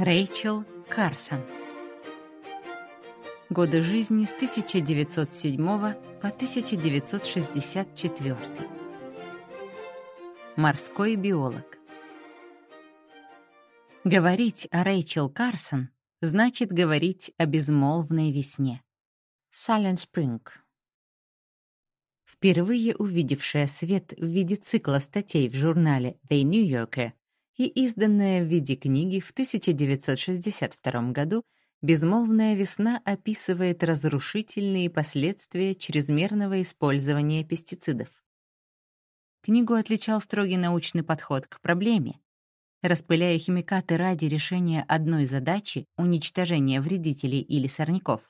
Рэйчел Карсон. Годы жизни с 1907 по 1964. Морской биолог. Говорить о Рэйчел Карсон значит говорить о безмолвной весне. Silent Spring. Впервые увидевшая свет в виде цикла статей в журнале The New Yorker и изданная в виде книги в 1962 году «Безмолвная весна» описывает разрушительные последствия чрезмерного использования пестицидов. Книгу отличал строгий научный подход к проблеме. Распыляя химикаты ради решения одной задачи — уничтожения вредителей или сорняков,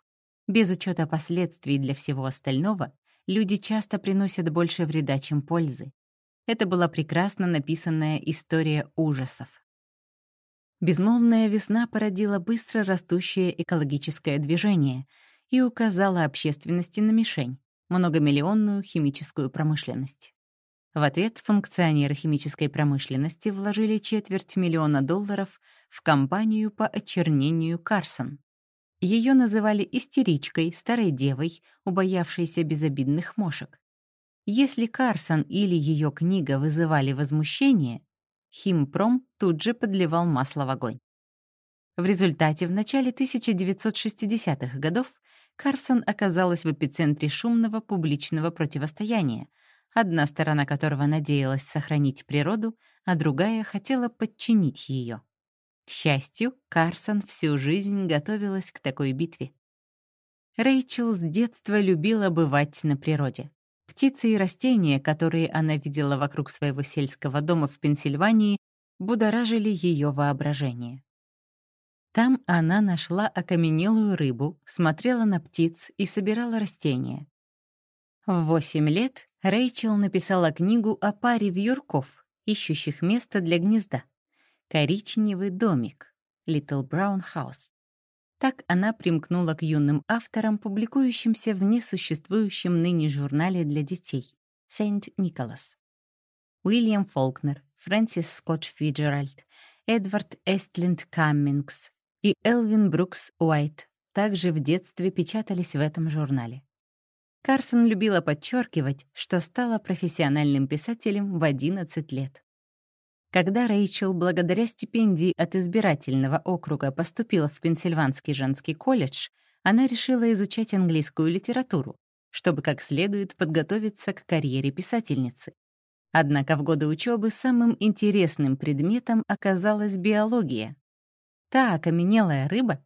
без учета последствий для всего остального, люди часто приносят больше вреда, чем пользы. Это была прекрасно написанная история ужасов. Безмолвная весна породила быстро растущее экологическое движение и указала общественности на мишень — многомиллионную химическую промышленность. В ответ функционеры химической промышленности вложили четверть миллиона долларов в кампанию по очернению Карсон. Ее называли истеричкой, старой девой, убоявшейся безобидных мошек. Если Карсон или ее книга вызывали возмущение, Химпром тут же подливал масло в огонь. В результате в начале 1960-х годов Карсон оказалась в эпицентре шумного публичного противостояния, одна сторона которого надеялась сохранить природу, а другая хотела подчинить ее. К счастью, Карсон всю жизнь готовилась к такой битве. Рэйчел с детства любила бывать на природе. Птицы и растения, которые она видела вокруг своего сельского дома в Пенсильвании, будоражили ее воображение. Там она нашла окаменелую рыбу, смотрела на птиц и собирала растения. В восемь лет Рэйчел написала книгу о паре вьюрков, ищущих место для гнезда. «Коричневый домик» Little Brown House. Так она примкнула к юным авторам, публикующимся в несуществующем ныне журнале для детей «Сент Николас». Уильям Фолкнер, Фрэнсис Скотт Фиджеральд, Эдвард Эстленд Каммингс и Элвин Брукс Уайт также в детстве печатались в этом журнале. Карсон любила подчеркивать, что стала профессиональным писателем в 11 лет. Когда Рэйчел благодаря стипендии от избирательного округа поступила в Пенсильванский женский колледж, она решила изучать английскую литературу, чтобы как следует подготовиться к карьере писательницы. Однако в годы учебы самым интересным предметом оказалась биология. Та окаменелая рыба,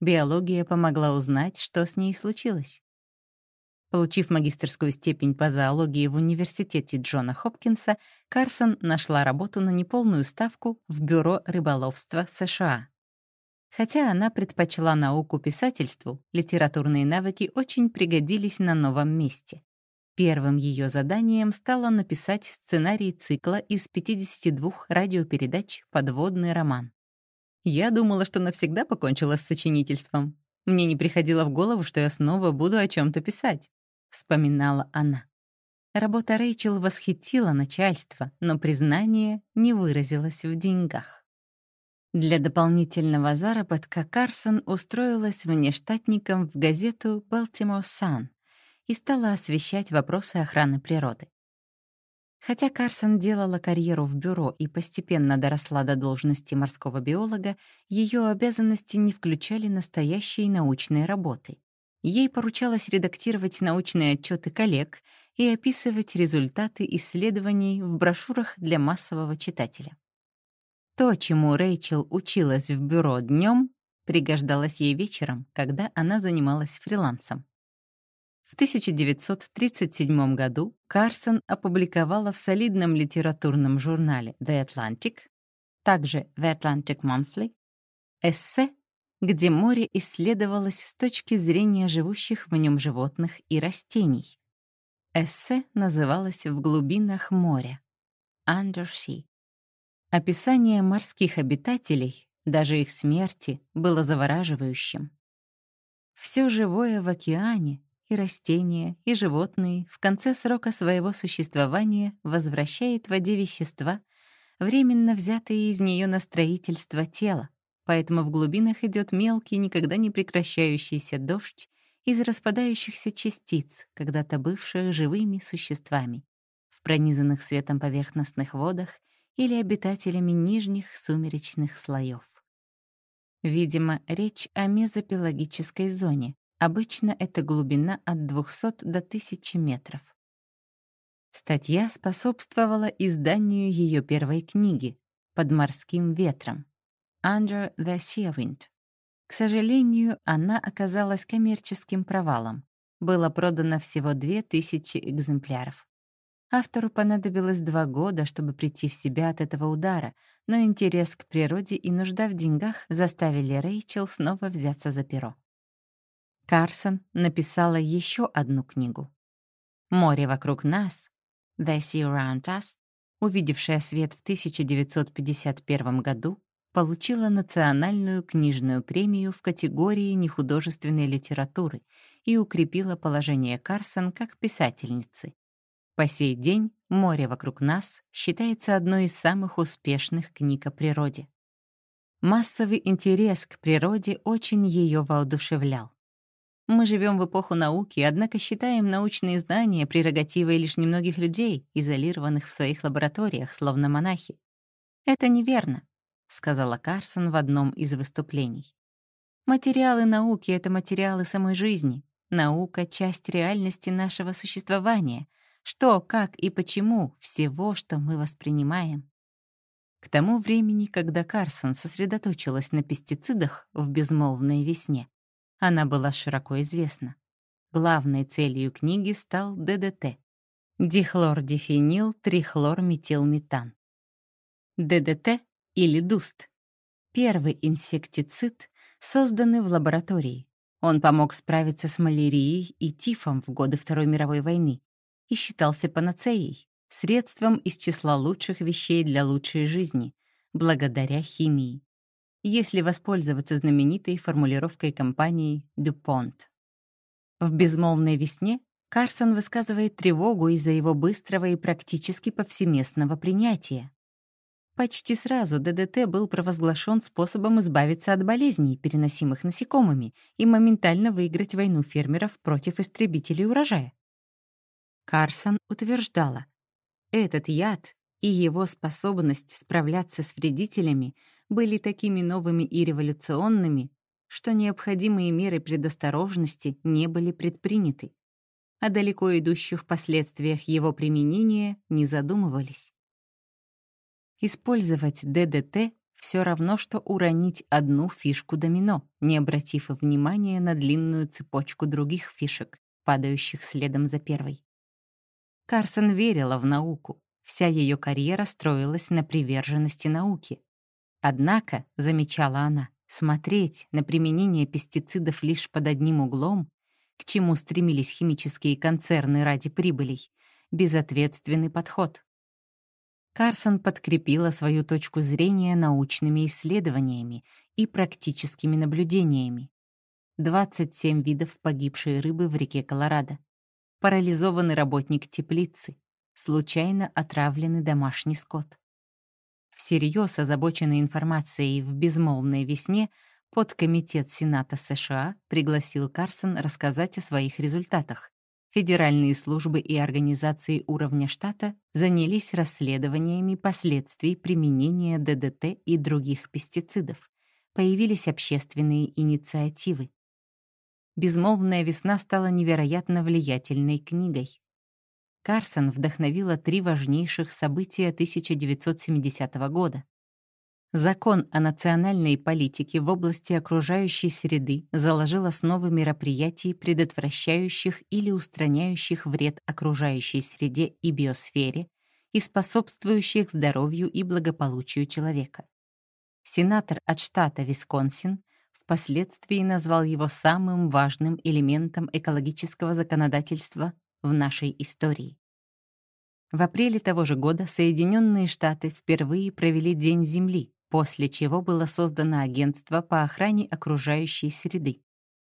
биология помогла узнать, что с ней случилось. Получив магистерскую степень по зоологии в университете Джона Хопкинса, Карсон нашла работу на неполную ставку в Бюро рыболовства США. Хотя она предпочла науку писательству, литературные навыки очень пригодились на новом месте. Первым ее заданием стало написать сценарий цикла из 52 радиопередач «Подводный роман». Я думала, что навсегда покончила с сочинительством. Мне не приходило в голову, что я снова буду о чем то писать вспоминала она. Работа Рэйчел восхитила начальство, но признание не выразилось в деньгах. Для дополнительного заработка Карсон устроилась внештатником в газету «Baltimore Sun» и стала освещать вопросы охраны природы. Хотя Карсон делала карьеру в бюро и постепенно доросла до должности морского биолога, ее обязанности не включали настоящей научной работы. Ей поручалось редактировать научные отчеты коллег и описывать результаты исследований в брошюрах для массового читателя. То, чему Рэйчел училась в бюро днем, пригождалось ей вечером, когда она занималась фрилансом. В 1937 году Карсон опубликовала в солидном литературном журнале The Atlantic, также The Atlantic Monthly, эссе где море исследовалось с точки зрения живущих в нем животных и растений. Эссе называлось «В глубинах моря» — Undersea. Описание морских обитателей, даже их смерти, было завораживающим. Все живое в океане, и растения, и животные, в конце срока своего существования возвращает воде вещества, временно взятые из нее на строительство тела, поэтому в глубинах идет мелкий, никогда не прекращающийся дождь из распадающихся частиц, когда-то бывших живыми существами, в пронизанных светом поверхностных водах или обитателями нижних сумеречных слоев. Видимо, речь о мезопелагической зоне. Обычно это глубина от 200 до 1000 метров. Статья способствовала изданию ее первой книги «Под морским ветром» «Under the Sea Wind». К сожалению, она оказалась коммерческим провалом. Было продано всего 2000 экземпляров. Автору понадобилось два года, чтобы прийти в себя от этого удара, но интерес к природе и нужда в деньгах заставили Рэйчел снова взяться за перо. Карсон написала еще одну книгу. «Море вокруг нас» «The Sea Around Us», увидевшая свет в 1951 году, получила национальную книжную премию в категории нехудожественной литературы и укрепила положение Карсон как писательницы. По сей день «Море вокруг нас» считается одной из самых успешных книг о природе. Массовый интерес к природе очень ее воодушевлял. Мы живем в эпоху науки, однако считаем научные знания прерогативой лишь немногих людей, изолированных в своих лабораториях, словно монахи. «Это неверно», — сказала Карсон в одном из выступлений. «Материалы науки — это материалы самой жизни. Наука — часть реальности нашего существования — что, как и почему всего, что мы воспринимаем. К тому времени, когда Карсон сосредоточилась на пестицидах в безмолвной весне, она была широко известна. Главной целью книги стал ДДТ — дихлордифенил трихлорметилметан. ДДТ или ДУСТ — первый инсектицид, созданный в лаборатории. Он помог справиться с малярией и тифом в годы Второй мировой войны, и считался панацеей, средством из числа лучших вещей для лучшей жизни, благодаря химии, если воспользоваться знаменитой формулировкой компании DuPont. В «Безмолвной весне» Карсон высказывает тревогу из-за его быстрого и практически повсеместного принятия. Почти сразу ДДТ был провозглашен способом избавиться от болезней, переносимых насекомыми, и моментально выиграть войну фермеров против истребителей урожая. Карсон утверждала, этот яд и его способность справляться с вредителями были такими новыми и революционными, что необходимые меры предосторожности не были предприняты. О далеко идущих последствиях его применения не задумывались. Использовать ДДТ все равно, что уронить одну фишку домино, не обратив внимания на длинную цепочку других фишек, падающих следом за первой. Карсон верила в науку. Вся ее карьера строилась на приверженности науке. Однако, замечала она, смотреть на применение пестицидов лишь под одним углом, к чему стремились химические концерны ради прибылей, безответственный подход. Карсон подкрепила свою точку зрения научными исследованиями и практическими наблюдениями. 27 видов погибшей рыбы в реке Колорадо, парализованный работник теплицы, случайно отравленный домашний скот. Всерьез озабоченный информацией в безмолвной весне подкомитет Сената США пригласил Карсон рассказать о своих результатах. Федеральные службы и организации уровня штата занялись расследованиями последствий применения ДДТ и других пестицидов. Появились общественные инициативы. «Безмолвная весна» стала невероятно влиятельной книгой. Карсон вдохновила три важнейших события 1970 года. Закон о национальной политике в области окружающей среды заложил основы мероприятий, предотвращающих или устраняющих вред окружающей среде и биосфере и способствующих здоровью и благополучию человека. Сенатор от штата Висконсин впоследствии назвал его самым важным элементом экологического законодательства в нашей истории. В апреле того же года Соединенные Штаты впервые провели День Земли, после чего было создано Агентство по охране окружающей среды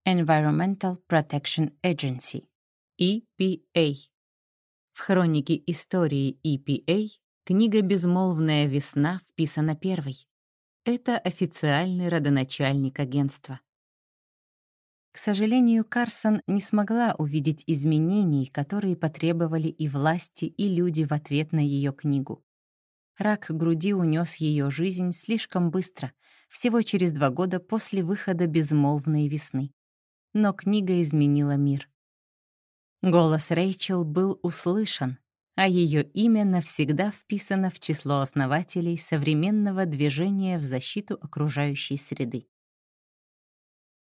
Environmental Protection Agency, EPA. В хронике истории EPA книга «Безмолвная весна» вписана первой. это официальный родоначальник агентства. К сожалению, Карсон не смогла увидеть изменений, которые потребовали и власти, и люди в ответ на ее книгу. Рак груди унес ее жизнь слишком быстро, всего через два года после выхода «Безмолвной весны». Но книга изменила мир. Голос Рэйчел был услышан, а ее имя навсегда вписано в число основателей современного движения в защиту окружающей среды.